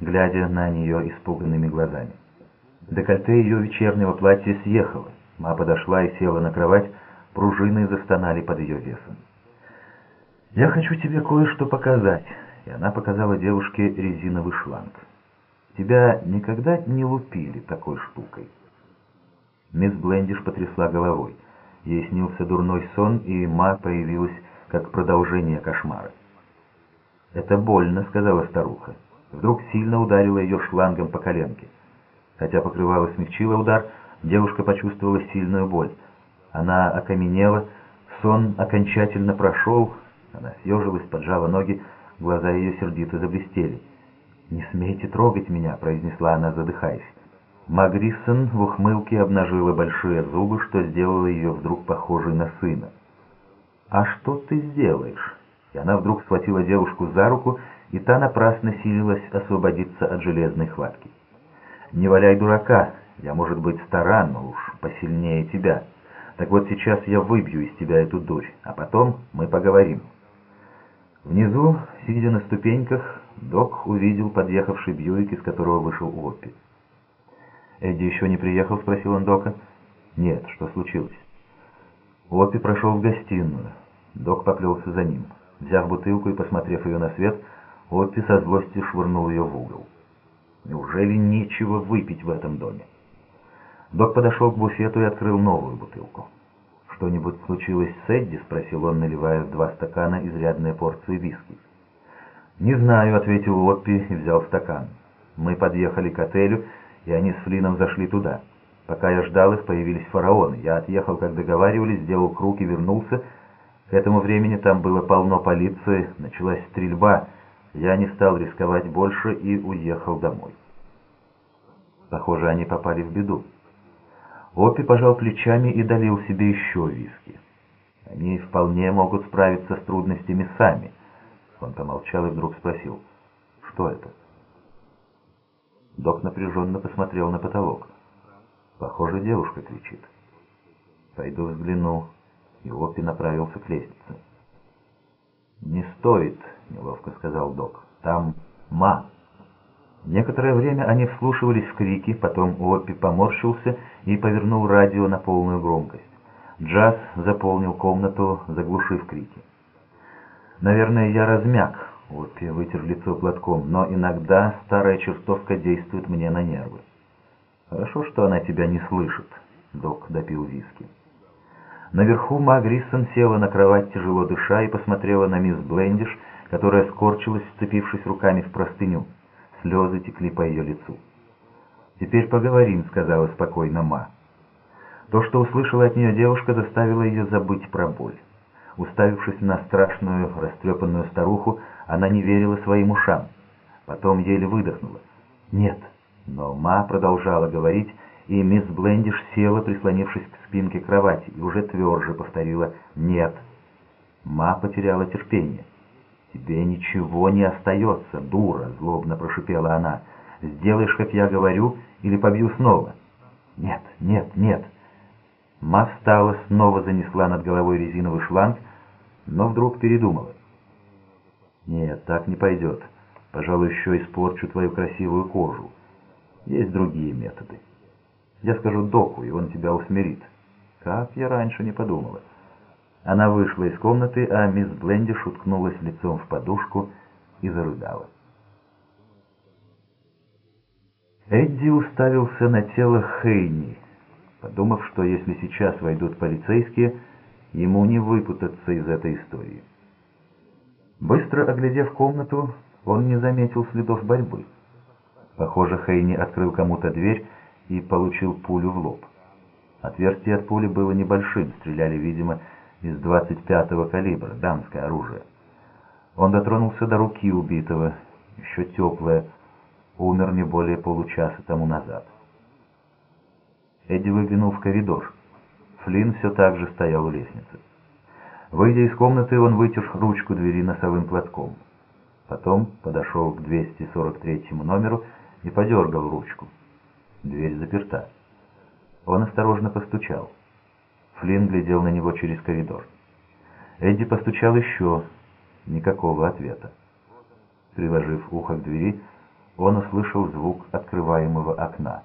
глядя на нее испуганными глазами. Декольте ее вечернего платья съехало. Ма подошла и села на кровать, пружины застонали под ее весом. «Я хочу тебе кое-что показать», и она показала девушке резиновый шланг. «Тебя никогда не лупили такой штукой?» Мисс Блендиш потрясла головой. Ей снился дурной сон, и Ма появилась как продолжение кошмара. «Это больно», — сказала старуха. Вдруг сильно ударила ее шлангом по коленке. Хотя покрывало смягчило удар, девушка почувствовала сильную боль. Она окаменела, сон окончательно прошел, она съежилась, поджала ноги, глаза ее сердито заблестели. «Не смейте трогать меня», — произнесла она, задыхаясь. Магриссон в ухмылке обнажила большие зубы, что сделало ее вдруг похожей на сына. «А что ты сделаешь?» И она вдруг схватила девушку за руку, и та напрасно силилась освободиться от железной хватки. «Не валяй дурака, я, может быть, стара, но уж посильнее тебя. Так вот сейчас я выбью из тебя эту дурь, а потом мы поговорим». Внизу, сидя на ступеньках, док увидел подъехавший Бьюик, из которого вышел Оппи. «Эдди еще не приехал?» — спросил он Дока. «Нет, что случилось?» Оппи прошел в гостиную. Док поплелся за ним. Взяв бутылку и посмотрев ее на свет, Оппи со злостью швырнул ее в угол. Неужели нечего выпить в этом доме? Док подошел к буфету и открыл новую бутылку. «Что-нибудь случилось с Эдди?» — спросил он, наливая в два стакана изрядные порции виски. «Не знаю», — ответил Оппи и взял стакан. «Мы подъехали к отелю, и они с Флином зашли туда. Пока я ждал их, появились фараоны. Я отъехал, как договаривались, сделал круг и вернулся. К этому времени там было полно полиции, началась стрельба». Я не стал рисковать больше и уехал домой. Похоже, они попали в беду. Опи пожал плечами и долил себе еще виски. Они вполне могут справиться с трудностями сами. Он помолчал и вдруг спросил, что это? Док напряженно посмотрел на потолок. Похоже, девушка кричит. Пойду взгляну. И Опи направился к лестнице. «Не стоит», — неловко сказал док. «Там ма». Некоторое время они вслушивались в крики, потом Оппи поморщился и повернул радио на полную громкость. Джаз заполнил комнату, заглушив крики. «Наверное, я размяк», — Оппи вытер лицо платком, «но иногда старая чертовка действует мне на нервы». «Хорошо, что она тебя не слышит», — док допил виски. Наверху Ма Гриссон села на кровать, тяжело дыша, и посмотрела на мисс Блендиш, которая скорчилась, вцепившись руками в простыню. Слезы текли по ее лицу. «Теперь поговорим», — сказала спокойно Ма. То, что услышала от нее девушка, заставило ее забыть про боль. Уставившись на страшную, растрепанную старуху, она не верила своим ушам. Потом еле выдохнула. «Нет». Но Ма продолжала говорить, и мисс Блендиш села, прислонившись к спинке кровати, и уже тверже повторила «нет». Ма потеряла терпение. «Тебе ничего не остается, дура!» — злобно прошипела она. «Сделаешь, как я говорю, или побью снова?» «Нет, нет, нет!» Ма встала, снова занесла над головой резиновый шланг, но вдруг передумала. «Нет, так не пойдет. Пожалуй, еще испорчу твою красивую кожу. Есть другие методы». Я скажу доку, и он тебя усмирит. Как я раньше не подумала. Она вышла из комнаты, а мисс Блендиш уткнулась лицом в подушку и зарыдала. Эдди уставился на тело Хейни, подумав, что если сейчас войдут полицейские, ему не выпутаться из этой истории. Быстро оглядев комнату, он не заметил следов борьбы. Похоже, Хейни открыл кому-то дверь, и получил пулю в лоб. Отверстие от пули было небольшим, стреляли, видимо, из 25-го калибра, дамское оружие. Он дотронулся до руки убитого, еще теплая, умер не более получаса тому назад. Эдди выглянул в коридор. Флинн все так же стоял у лестницы. Выйдя из комнаты, он вытер ручку двери носовым платком. Потом подошел к 243 номеру и подергал ручку. Дверь заперта. Он осторожно постучал. Флинн глядел на него через коридор. Эдди постучал еще. Никакого ответа. Приложив ухо к двери, он услышал звук открываемого окна.